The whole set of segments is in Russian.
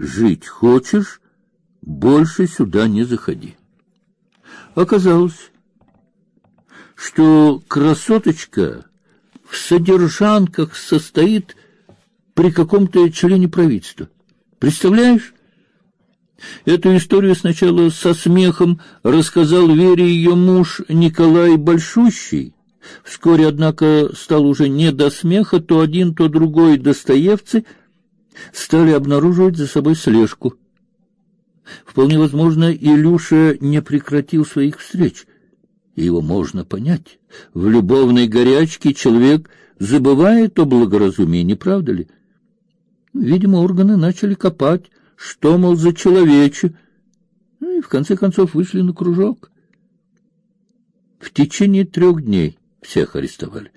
жить хочешь, больше сюда не заходи. Оказалось, что красоточка в содержанках состоит при каком-то члене правительства. Представляешь? Эту историю сначала со смехом рассказал Вере ее муж Николай Большущий. Вскоре, однако, стал уже не до смеха, то один, то другой Достоевцы стали обнаруживать за собой слежку. Вполне возможно, Илюша не прекратил своих встреч. Его можно понять. В любовной горячке человек забывает о благоразумии, не правда ли? Видимо, органы начали копать, что, мол, за человече, ну и в конце концов вышли на кружок. В течение трех дней всех арестовали.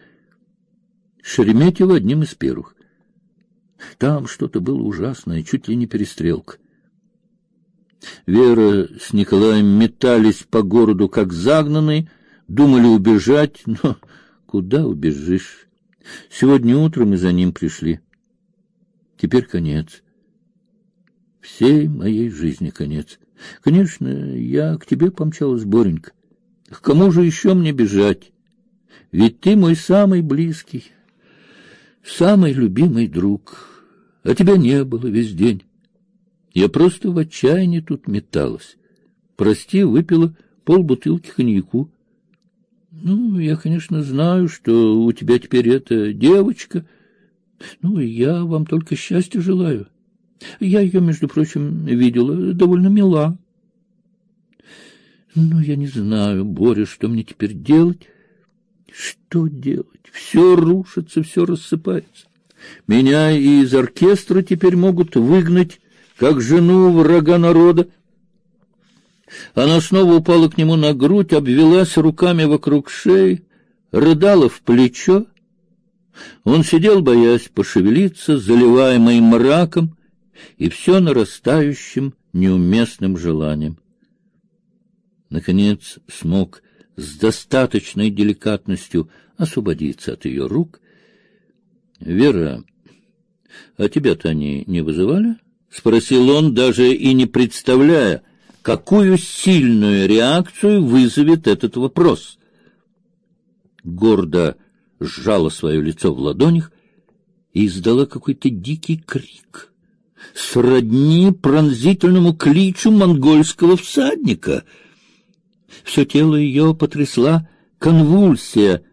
Шереметьево одним из первых. Там что-то было ужасное, чуть ли не перестрелка. Вера с Николаем метались по городу, как загнанные, думали убежать, но куда убежишь? Сегодня утром мы за ним пришли. Теперь конец. Всей моей жизни конец. Конечно, я к тебе помчалась, Боренька. К кому же еще мне бежать? Ведь ты мой самый близкий, самый любимый друг. А тебя не было весь день. Я просто в отчаянии тут металась. Прости, выпила полбутылки коньяку. Ну, я, конечно, знаю, что у тебя теперь эта девочка. Ну, я вам только счастья желаю. Я ее, между прочим, видела, довольно мила. Ну, я не знаю, Боря, что мне теперь делать? Что делать? Все рушится, все рассыпается. Меня из оркестра теперь могут выгнать как жену врага народа. Она снова упала к нему на грудь, обвелась руками вокруг шеи, рыдала в плечо. Он сидел, боясь пошевелиться, заливаемый мраком и все нарастающим неуместным желанием. Наконец смог с достаточной деликатностью освободиться от ее рук. — Вера, а тебя-то они не вызывали? — спросил он, даже и не представляя, какую сильную реакцию вызовет этот вопрос. Гордо сжала свое лицо в ладонях и издала какой-то дикий крик, сродни пронзительному кличу монгольского всадника. Все тело ее потрясла конвульсия.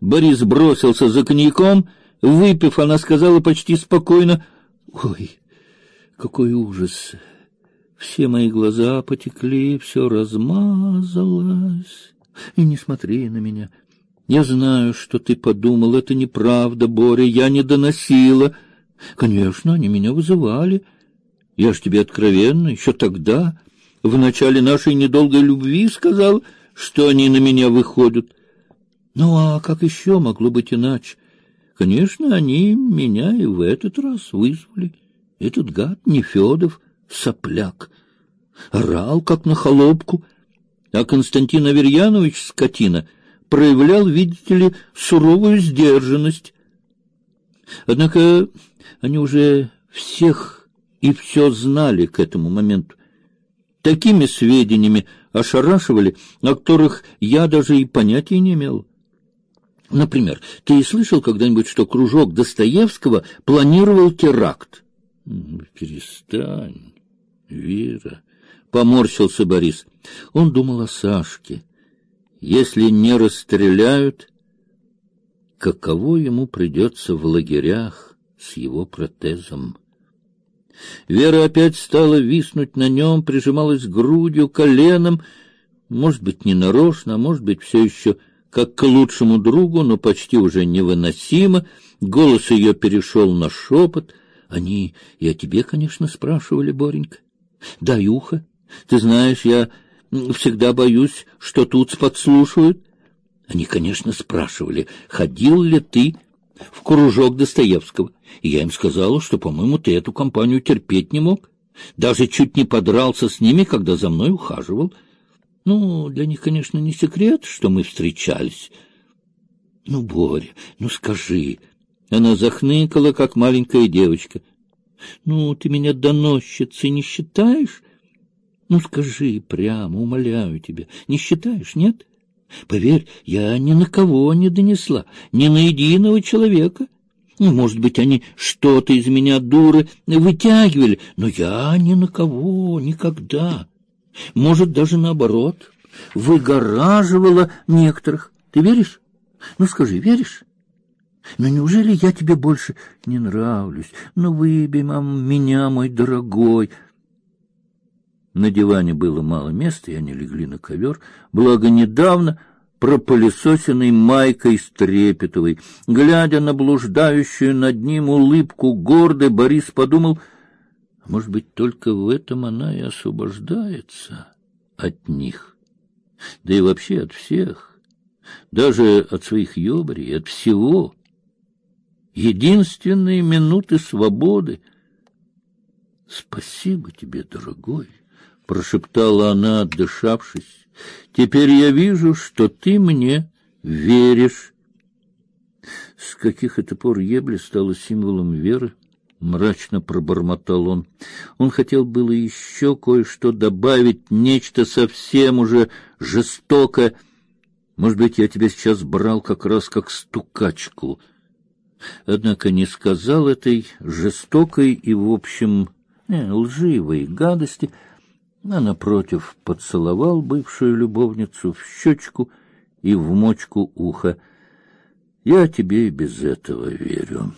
Борис бросился за коньяком, выпив, она сказала почти спокойно: "Ой, какой ужас! Все мои глаза потекли, все размазалось. И не смотри на меня. Я знаю, что ты подумал, это неправда, Боря, я не доносила. Конечно, они меня вызывали. Я ж тебе откровенно, еще тогда, в начале нашей недолгой любви, сказал, что они на меня выходят. Ну а как еще могло быть иначе? Конечно, они меня и в этот раз вызвали. Этот гад Нефедов, сопляк, орал, как на холопку, а Константин Аверьянович, скотина, проявлял, видите ли, суровую сдержанность. Однако они уже всех и все знали к этому моменту. Такими сведениями ошарашивали, о которых я даже и понятия не имел. Например, ты слышал когда-нибудь, что кружок Достоевского планировал теракт? Перестань, Вера, поморщился Борис. Он думал о Сашке. Если не расстреляют, каково ему придется в лагерях с его протезом? Вера опять стала виснуть на нем, прижималась грудью, коленом, может быть, не нарочно, а может быть, все еще как к лучшему другу, но почти уже невыносимо. Голос ее перешел на шепот — они и о тебе, конечно, спрашивали, Боренька. Дай ухо. Ты знаешь, я всегда боюсь, что тут подслушивают. Они, конечно, спрашивали, ходил ли ты в кружок Достоевского. И я им сказала, что, по-моему, ты эту компанию терпеть не мог. Даже чуть не подрался с ними, когда за мной ухаживал. Ну, для них, конечно, не секрет, что мы встречались. Ну, Боря, ну скажи, она захныкала, как маленькая девочка. Ну, ты меня доносчицей не считаешь? Ну, скажи прямо, умоляю тебя, не считаешь, нет? Поверь, я ни на кого не донесла, ни на единого человека. Ну, может быть, они что-то из меня, дуры, вытягивали, но я ни на кого никогда. Может, даже наоборот, выгораживала некоторых. Ты веришь? Ну, скажи, веришь? Но неужели я тебе больше не нравлюсь? Ну, выбей, мам, меня, мой дорогой. На диване было мало места, и они легли на ковер, благо недавно пропылесосенной майкой Стрепетовой. Глядя на блуждающую над ним улыбку гордой, Борис подумал, может быть, только в этом она и освобождается от них, да и вообще от всех, даже от своих ёбарей, от всего единственные минуты свободы. Спасибо тебе, дорогой, прошептала она, отдышавшись. Теперь я вижу, что ты мне веришь. С каких это пор ебля стала символом веры? Мрачно пробормотал он. Он хотел было еще кое-что добавить, нечто совсем уже жестокое. Может быть, я тебя сейчас брал как раз как стукачку однако не сказал этой жестокой и, в общем, э, лживой гадости, а, напротив, поцеловал бывшую любовницу в щечку и в мочку уха. «Я тебе и без этого верю».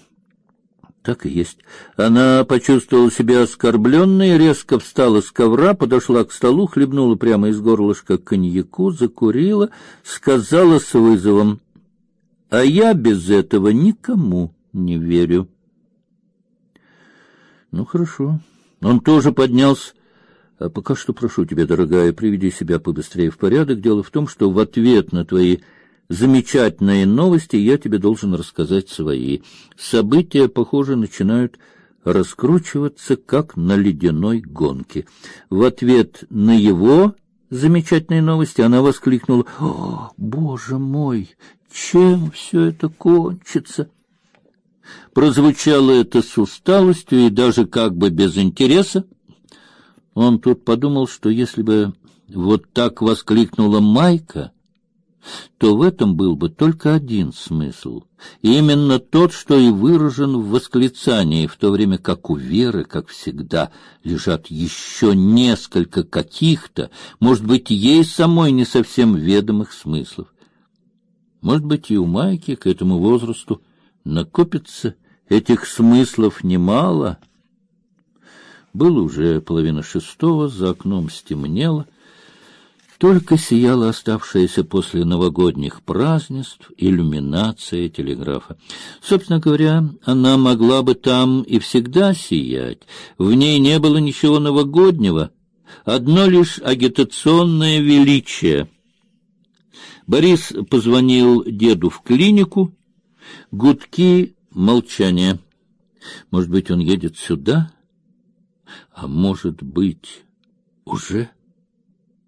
Так и есть. Она почувствовала себя оскорбленной, резко встала с ковра, подошла к столу, хлебнула прямо из горлышка коньяку, закурила, сказала с вызовом: а я без этого никому не верю. Ну хорошо. Он тоже поднялся. А пока что прошу тебя, дорогая, приведи себя побыстрее в порядок. Дело в том, что в ответ на твои замечательные новости я тебе должен рассказать свои. События, похоже, начинают раскручиваться как на ледяной гонке. В ответ на его замечательные новости она воскликнула: "О, боже мой, чем все это кончится? Прозвучало это с усталостью и даже как бы без интереса. Он тут подумал, что если бы вот так воскликнула Майка, то в этом был бы только один смысл, именно тот, что и выражен в восклицании, в то время как у Веры, как всегда, лежат еще несколько каких-то, может быть, ей самой не совсем ведомых смыслов. Может быть, и у Майки к этому возрасту накопится этих смыслов немало. Было уже половина шестого, за окном стемнело, только сияла оставшаяся после новогодних празднеств иллюминация телеграфа. Собственно говоря, она могла бы там и всегда сиять. В ней не было ничего новогоднего, одно лишь агитационное величие — Борис позвонил деду в клинику. Гудки, молчание. Может быть, он едет сюда? А может быть, уже...